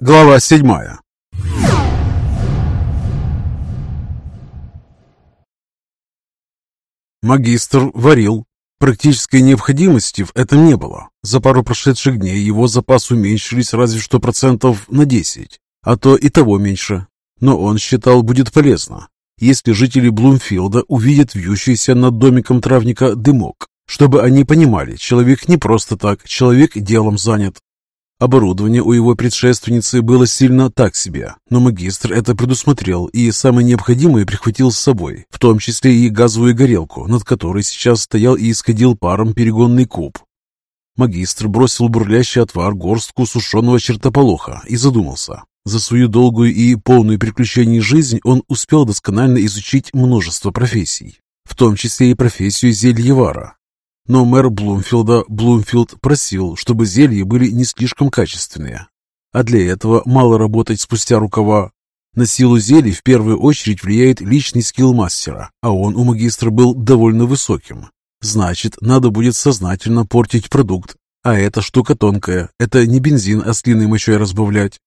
Глава седьмая Магистр варил. Практической необходимости в этом не было. За пару прошедших дней его запасы уменьшились разве что процентов на 10, а то и того меньше. Но он считал, будет полезно, если жители Блумфилда увидят вьющийся над домиком травника дымок, чтобы они понимали, человек не просто так, человек делом занят. Оборудование у его предшественницы было сильно так себе, но магистр это предусмотрел и самое необходимое прихватил с собой, в том числе и газовую горелку, над которой сейчас стоял и исходил паром перегонный куб. Магистр бросил бурлящий отвар горстку сушеного чертополоха и задумался. За свою долгую и полную приключений жизнь он успел досконально изучить множество профессий, в том числе и профессию зельевара, но мэр Блумфилда Блумфилд просил, чтобы зелья были не слишком качественные. А для этого мало работать спустя рукава. На силу зелий в первую очередь влияет личный скилл мастера, а он у магистра был довольно высоким. Значит, надо будет сознательно портить продукт. А эта штука тонкая, это не бензин ослиной а мочой разбавлять.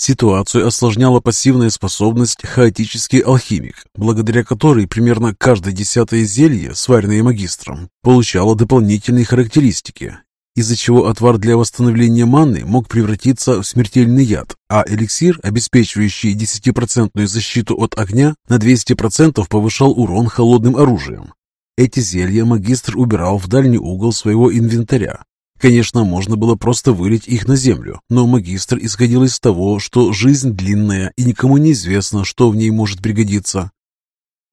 Ситуацию осложняла пассивная способность «хаотический алхимик», благодаря которой примерно каждое десятое зелье, сваренное магистром, получало дополнительные характеристики, из-за чего отвар для восстановления маны мог превратиться в смертельный яд, а эликсир, обеспечивающий 10% защиту от огня, на 200% повышал урон холодным оружием. Эти зелья магистр убирал в дальний угол своего инвентаря, Конечно, можно было просто вылить их на землю, но магистр исходил из того, что жизнь длинная и никому не известно, что в ней может пригодиться.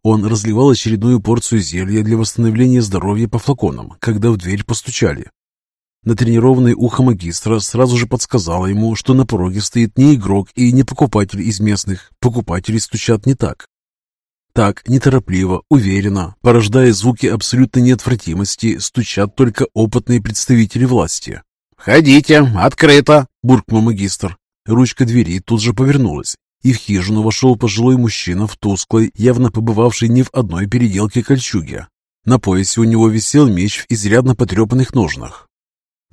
Он разливал очередную порцию зелья для восстановления здоровья по флаконам, когда в дверь постучали. Натренированное ухо магистра сразу же подсказало ему, что на пороге стоит не игрок и не покупатель из местных. Покупатели стучат не так. Так, неторопливо, уверенно, порождая звуки абсолютной неотвратимости, стучат только опытные представители власти. «Входите, открыто!» – буркнул магистр. Ручка двери тут же повернулась, и в хижину вошел пожилой мужчина в тусклой, явно побывавшей не в одной переделке кольчуге. На поясе у него висел меч в изрядно потрепанных ножнах.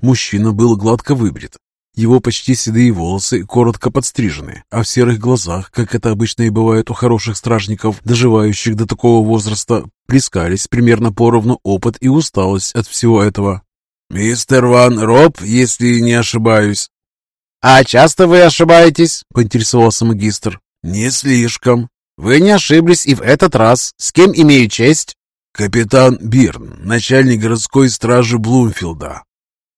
Мужчина был гладко выбрит, его почти седые волосы коротко подстрижены, а в серых глазах, как это обычно и бывает у хороших стражников, доживающих до такого возраста, плескались примерно поровну опыт и усталость от всего этого. «Мистер Ван Роб, если не ошибаюсь». «А часто вы ошибаетесь?» — поинтересовался магистр. «Не слишком». «Вы не ошиблись и в этот раз. С кем имею честь?» «Капитан Бирн, начальник городской стражи Блумфилда.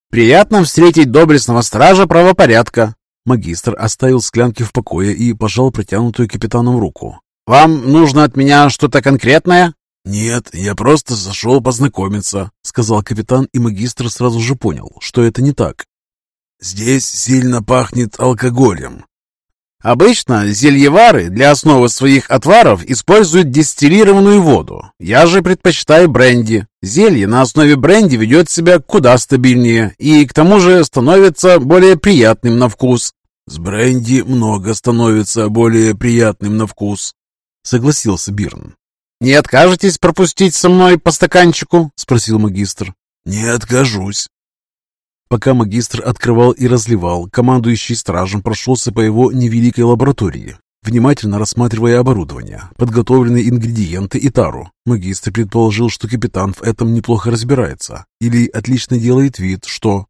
«Приятно встретить доблестного стража правопорядка!» Магистр оставил склянки в покое и пожал протянутую капитаном руку. «Вам нужно от меня что-то конкретное?» «Нет, я просто зашел познакомиться», — сказал капитан, и магистр сразу же понял, что это не так. «Здесь сильно пахнет алкоголем. Обычно зельевары для основы своих отваров используют дистиллированную воду. Я же предпочитаю бренди. Зелье на основе бренди ведет себя куда стабильнее и к тому же становится более приятным на вкус. С бренди много становится более приятным на вкус, согласился Бирн. «Не откажетесь пропустить со мной по стаканчику?» – спросил магистр. «Не откажусь», Пока магистр открывал и разливал, командующий стражем прошелся по его невеликой лаборатории, внимательно рассматривая оборудование, подготовленные ингредиенты и тару. Магистр предположил, что капитан в этом неплохо разбирается, или отлично делает вид, что...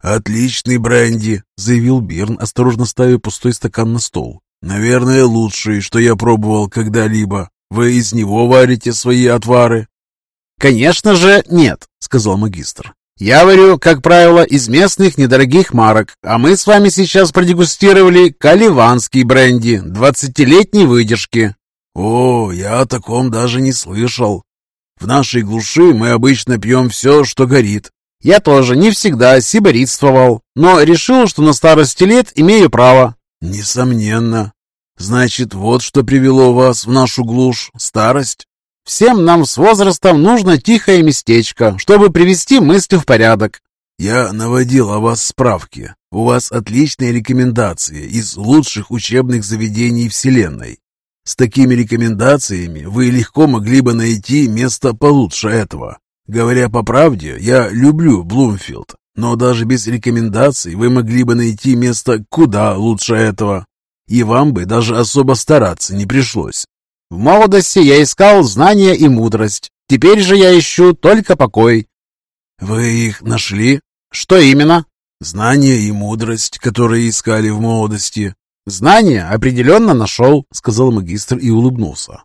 «Отличный бренди», — заявил Бирн, осторожно ставя пустой стакан на стол. «Наверное, лучший, что я пробовал когда-либо. Вы из него варите свои отвары?» «Конечно же нет», — сказал магистр. Я варю, как правило, из местных недорогих марок, а мы с вами сейчас продегустировали каливанский бренди двадцатилетней выдержки. О, я о таком даже не слышал. В нашей глуши мы обычно пьем все, что горит. Я тоже не всегда сиборитствовал, но решил, что на старости лет имею право. Несомненно. Значит, вот что привело вас в нашу глушь – старость? Всем нам с возрастом нужно тихое местечко, чтобы привести мысли в порядок. Я наводил о вас справки. У вас отличные рекомендации из лучших учебных заведений Вселенной. С такими рекомендациями вы легко могли бы найти место получше этого. Говоря по правде, я люблю Блумфилд. Но даже без рекомендаций вы могли бы найти место куда лучше этого. И вам бы даже особо стараться не пришлось. В молодости я искал знания и мудрость. Теперь же я ищу только покой. Вы их нашли? Что именно? Знания и мудрость, которые искали в молодости. Знания определенно нашел, сказал магистр и улыбнулся.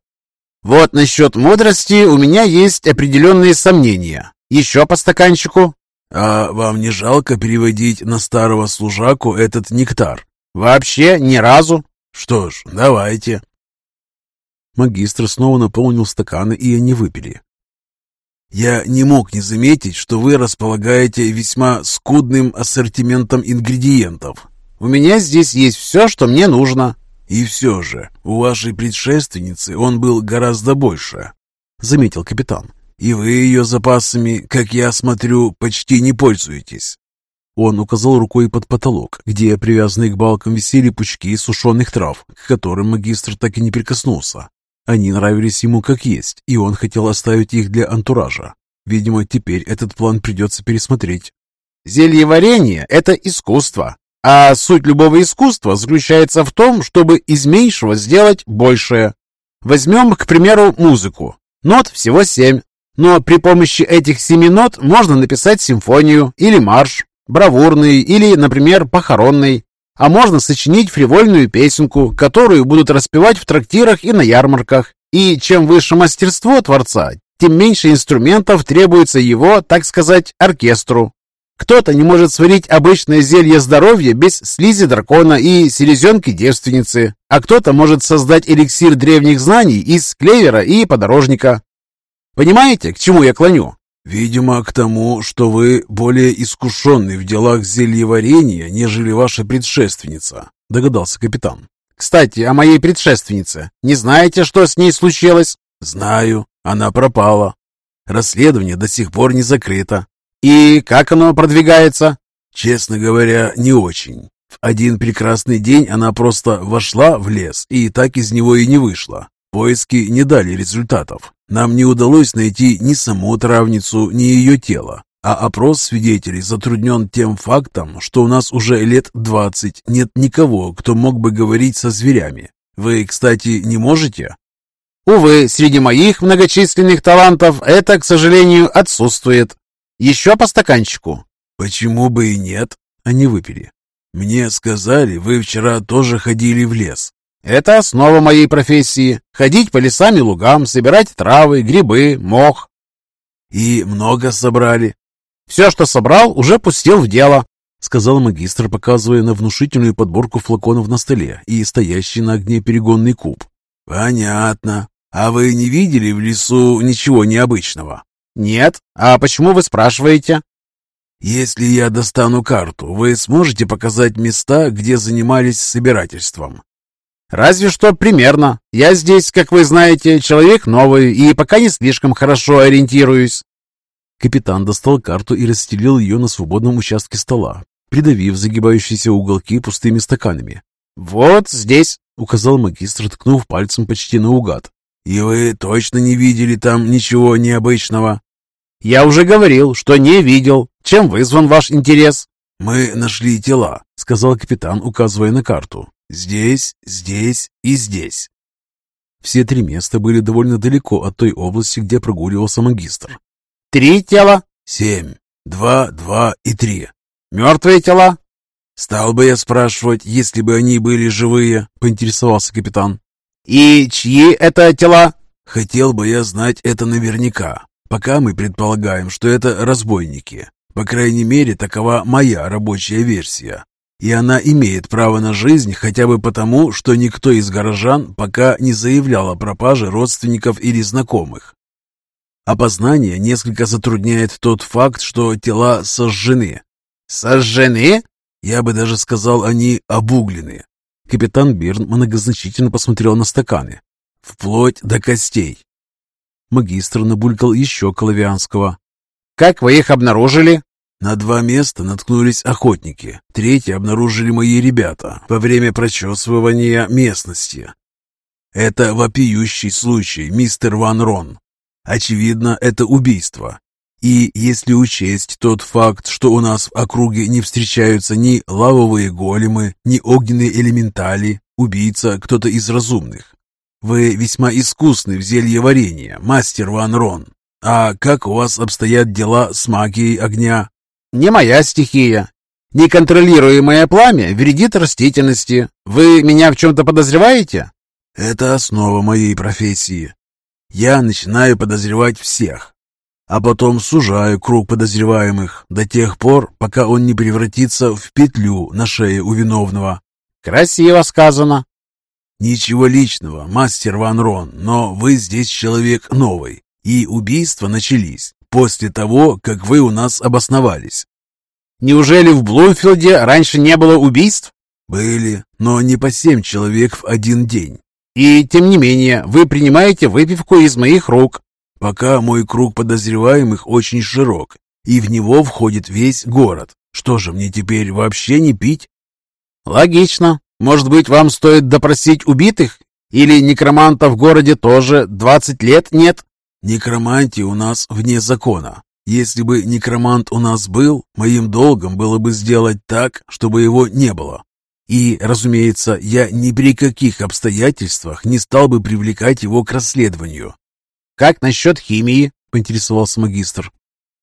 Вот насчет мудрости у меня есть определенные сомнения. Еще по стаканчику? А вам не жалко переводить на старого служаку этот нектар? Вообще ни разу. Что ж, давайте. Магистр снова наполнил стаканы, и они выпили. Я не мог не заметить, что вы располагаете весьма скудным ассортиментом ингредиентов. У меня здесь есть все, что мне нужно. И все же, у вашей предшественницы он был гораздо больше, заметил капитан. И вы ее запасами, как я смотрю, почти не пользуетесь. Он указал рукой под потолок, где, привязанные к балкам, висели пучки сушеных трав, к которым магистр так и не прикоснулся. Они нравились ему как есть, и он хотел оставить их для антуража. Видимо, теперь этот план придется пересмотреть. Зелье варенье – это искусство, а суть любого искусства заключается в том, чтобы из меньшего сделать большее. Возьмем, к примеру, музыку. Нот всего семь, но при помощи этих семи нот можно написать симфонию или марш, бравурный или, например, похоронный. А можно сочинить фривольную песенку, которую будут распевать в трактирах и на ярмарках. И чем выше мастерство творца, тем меньше инструментов требуется его, так сказать, оркестру. Кто-то не может сварить обычное зелье здоровья без слизи дракона и селезенки девственницы, а кто-то может создать эликсир древних знаний из клевера и подорожника. Понимаете, к чему я клоню? «Видимо, к тому, что вы более искушенный в делах зельеварения, нежели ваша предшественница», — догадался капитан. «Кстати, о моей предшественнице. Не знаете, что с ней случилось?» «Знаю. Она пропала. Расследование до сих пор не закрыто». «И как оно продвигается?» «Честно говоря, не очень. В один прекрасный день она просто вошла в лес и так из него и не вышла. Поиски не дали результатов. Нам не удалось найти ни саму травницу, ни ее тело, а опрос свидетелей затруднен тем фактом, что у нас уже лет двадцать нет никого, кто мог бы говорить со зверями. Вы, кстати, не можете? Увы, среди моих многочисленных талантов это, к сожалению, отсутствует. Еще по стаканчику. Почему бы и нет? Они выпили. Мне сказали, вы вчера тоже ходили в лес. Это основа моей профессии. Ходить по лесам и лугам, собирать травы, грибы, мох. И много собрали. Все, что собрал, уже пустил в дело, сказал магистр, показывая на внушительную подборку флаконов на столе и стоящий на огне перегонный куб. Понятно. А вы не видели в лесу ничего необычного? Нет. А почему вы спрашиваете? Если я достану карту, вы сможете показать места, где занимались собирательством? Разве что примерно. Я здесь, как вы знаете, человек новый и пока не слишком хорошо ориентируюсь. Капитан достал карту и расстелил ее на свободном участке стола, придавив загибающиеся уголки пустыми стаканами. «Вот здесь», — указал магистр, ткнув пальцем почти наугад. «И вы точно не видели там ничего необычного?» «Я уже говорил, что не видел. Чем вызван ваш интерес?» «Мы нашли тела», — сказал капитан, указывая на карту. Здесь, здесь и здесь. Все три места были довольно далеко от той области, где прогуливался магистр. Три тела? Семь. Два, два и три. Мертвые тела? Стал бы я спрашивать, если бы они были живые, поинтересовался капитан. И чьи это тела? Хотел бы я знать это наверняка. Пока мы предполагаем, что это разбойники. По крайней мере, такова моя рабочая версия. И она имеет право на жизнь хотя бы потому, что никто из горожан пока не заявлял о пропаже родственников или знакомых. Опознание несколько затрудняет тот факт, что тела сожжены. Сожжены? Я бы даже сказал, они обуглены. Капитан Бирн многозначительно посмотрел на стаканы. Вплоть до костей. Магистр набулькал еще Коловианского. «Как вы их обнаружили?» На два места наткнулись охотники. Третье обнаружили мои ребята во время прочесывания местности. Это вопиющий случай, мистер Ван Рон. Очевидно, это убийство. И если учесть тот факт, что у нас в округе не встречаются ни лавовые големы, ни огненные элементали, убийца кто-то из разумных. Вы весьма искусны в зелье варенья, мастер Ван Рон. А как у вас обстоят дела с магией огня? Не моя стихия. Неконтролируемое пламя вредит растительности. Вы меня в чем-то подозреваете? Это основа моей профессии. Я начинаю подозревать всех, а потом сужаю круг подозреваемых до тех пор, пока он не превратится в петлю на шее у виновного. Красиво сказано. Ничего личного, мастер Ван Рон, но вы здесь человек новый, и убийства начались после того, как вы у нас обосновались. Неужели в Блумфилде раньше не было убийств? Были, но не по семь человек в один день. И, тем не менее, вы принимаете выпивку из моих рук. Пока мой круг подозреваемых очень широк, и в него входит весь город. Что же, мне теперь вообще не пить? Логично. Может быть, вам стоит допросить убитых? Или некроманта в городе тоже 20 лет нет? Некромантия у нас вне закона. Если бы некромант у нас был, моим долгом было бы сделать так, чтобы его не было. И, разумеется, я ни при каких обстоятельствах не стал бы привлекать его к расследованию. «Как насчет химии?» – поинтересовался магистр.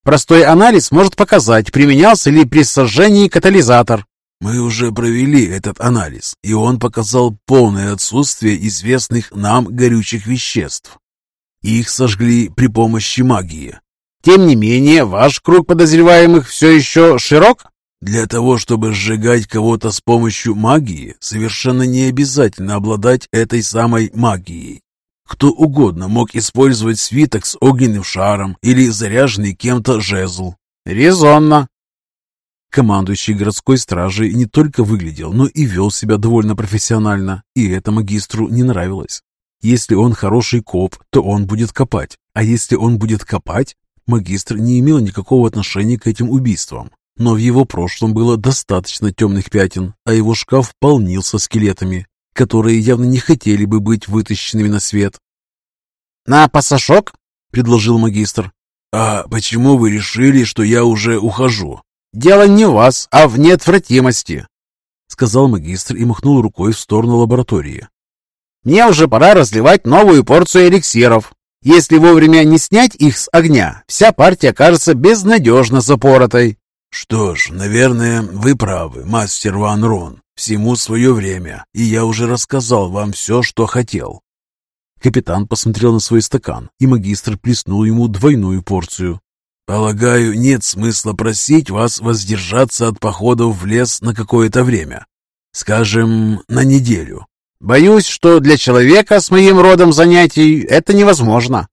«Простой анализ может показать, применялся ли при сожжении катализатор». «Мы уже провели этот анализ, и он показал полное отсутствие известных нам горючих веществ. Их сожгли при помощи магии. Тем не менее, ваш круг подозреваемых все еще широк?» Для того, чтобы сжигать кого-то с помощью магии, совершенно не обязательно обладать этой самой магией. Кто угодно мог использовать свиток с огненным шаром или заряженный кем-то жезл. Резонно. Командующий городской стражей не только выглядел, но и вел себя довольно профессионально, и это магистру не нравилось. Если он хороший коп, то он будет копать, а если он будет копать, магистр не имел никакого отношения к этим убийствам. Но в его прошлом было достаточно темных пятен, а его шкаф полнился скелетами, которые явно не хотели бы быть вытащенными на свет. «На пасашок?» — предложил магистр. «А почему вы решили, что я уже ухожу?» «Дело не в вас, а в неотвратимости», — сказал магистр и махнул рукой в сторону лаборатории. «Мне уже пора разливать новую порцию эликсиров. Если вовремя не снять их с огня, вся партия окажется безнадежно запоротой». «Что ж, наверное, вы правы, мастер Ван Рон. Всему свое время, и я уже рассказал вам все, что хотел». Капитан посмотрел на свой стакан, и магистр плеснул ему двойную порцию. «Полагаю, нет смысла просить вас воздержаться от походов в лес на какое-то время. Скажем, на неделю». «Боюсь, что для человека с моим родом занятий это невозможно».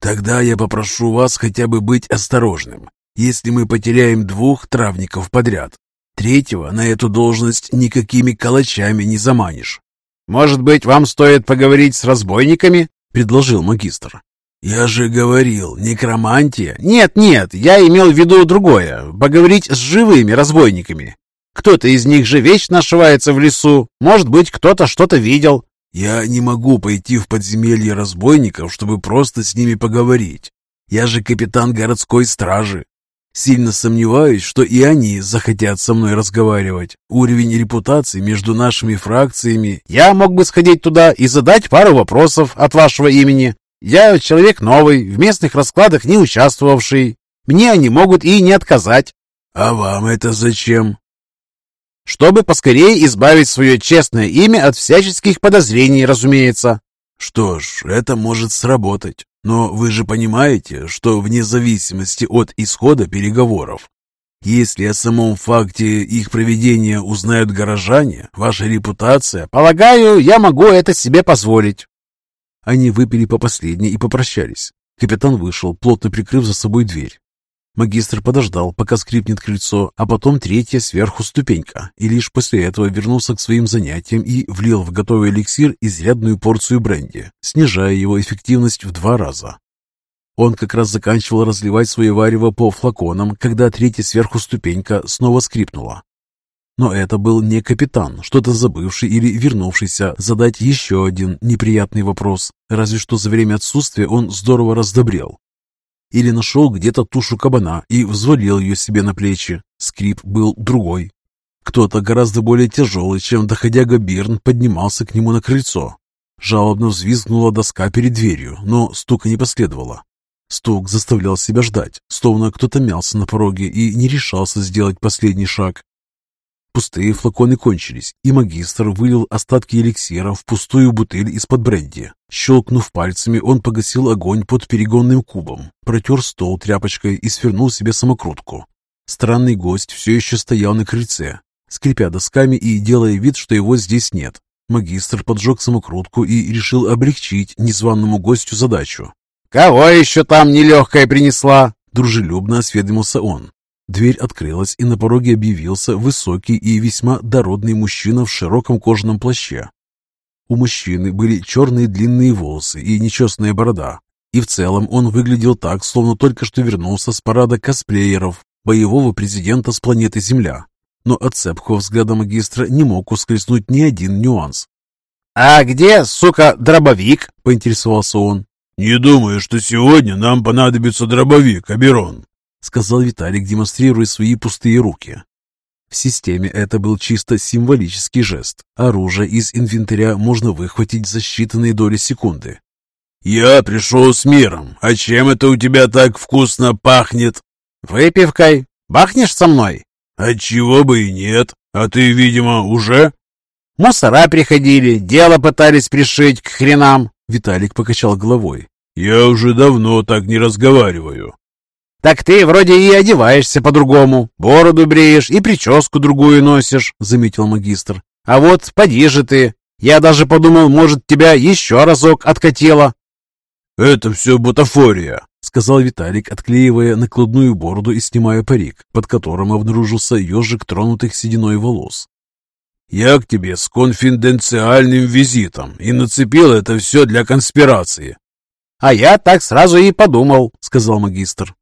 «Тогда я попрошу вас хотя бы быть осторожным. Если мы потеряем двух травников подряд, Третьего на эту должность никакими калачами не заманишь. «Может быть, вам стоит поговорить с разбойниками?» — предложил магистр. «Я же говорил, некромантия...» «Нет, нет, я имел в виду другое. Поговорить с живыми разбойниками. Кто-то из них же вечно ошивается в лесу. Может быть, кто-то что-то видел». «Я не могу пойти в подземелье разбойников, чтобы просто с ними поговорить. Я же капитан городской стражи. Сильно сомневаюсь, что и они захотят со мной разговаривать. Уровень репутации между нашими фракциями... Я мог бы сходить туда и задать пару вопросов от вашего имени. Я человек новый, в местных раскладах не участвовавший. Мне они могут и не отказать. А вам это зачем? Чтобы поскорее избавить свое честное имя от всяческих подозрений, разумеется. Что ж, это может сработать. Но вы же понимаете, что вне зависимости от исхода переговоров, если о самом факте их проведения узнают горожане, ваша репутация... Полагаю, я могу это себе позволить. Они выпили по последней и попрощались. Капитан вышел, плотно прикрыв за собой дверь. Магистр подождал, пока скрипнет крыльцо, а потом третья сверху ступенька, и лишь после этого вернулся к своим занятиям и влил в готовый эликсир изрядную порцию бренди, снижая его эффективность в два раза. Он как раз заканчивал разливать свое варево по флаконам, когда третья сверху ступенька снова скрипнула. Но это был не капитан, что-то забывший или вернувшийся задать еще один неприятный вопрос, разве что за время отсутствия он здорово раздобрел. Или нашел где-то тушу кабана и взвалил ее себе на плечи. Скрип был другой. Кто-то гораздо более тяжелый, чем доходяга Бирн, поднимался к нему на крыльцо. Жалобно взвизгнула доска перед дверью, но стука не последовало. Стук заставлял себя ждать, словно кто-то мялся на пороге и не решался сделать последний шаг. Пустые флаконы кончились, и магистр вылил остатки эликсира в пустую бутыль из-под бренди. Щелкнув пальцами, он погасил огонь под перегонным кубом, протер стол тряпочкой и свернул себе самокрутку. Странный гость все еще стоял на крыльце, скрипя досками и делая вид, что его здесь нет. Магистр поджег самокрутку и решил облегчить незваному гостю задачу. «Кого еще там нелегкая принесла?» Дружелюбно осведомился он. Дверь открылась, и на пороге объявился высокий и весьма дородный мужчина в широком кожаном плаще. У мужчины были черные длинные волосы и нечестная борода, и в целом он выглядел так, словно только что вернулся с парада косплееров боевого президента с планеты Земля но от цепкого взгляда магистра не мог ускользнуть ни один нюанс. «А где, сука, дробовик?» — поинтересовался он. «Не думаю, что сегодня нам понадобится дробовик, Аберон», — сказал Виталик, демонстрируя свои пустые руки. В системе это был чисто символический жест. Оружие из инвентаря можно выхватить за считанные доли секунды. «Я пришел с миром. А чем это у тебя так вкусно пахнет?» «Выпивкой. Бахнешь со мной?» «Отчего бы и нет. А ты, видимо, уже?» «Мусора приходили, дело пытались пришить к хренам». Виталик покачал головой. «Я уже давно так не разговариваю». «Так ты вроде и одеваешься по-другому. Бороду бреешь и прическу другую носишь», — заметил магистр. «А вот поди же ты. Я даже подумал, может, тебя еще разок откатило». «Это все бутафория», — сказал Виталик, отклеивая накладную бороду и снимая парик, под которым обнаружился ежик тронутых сединой волос. «Я к тебе с конфиденциальным визитом и нацепил это все для конспирации». «А я так сразу и подумал», — сказал магистр.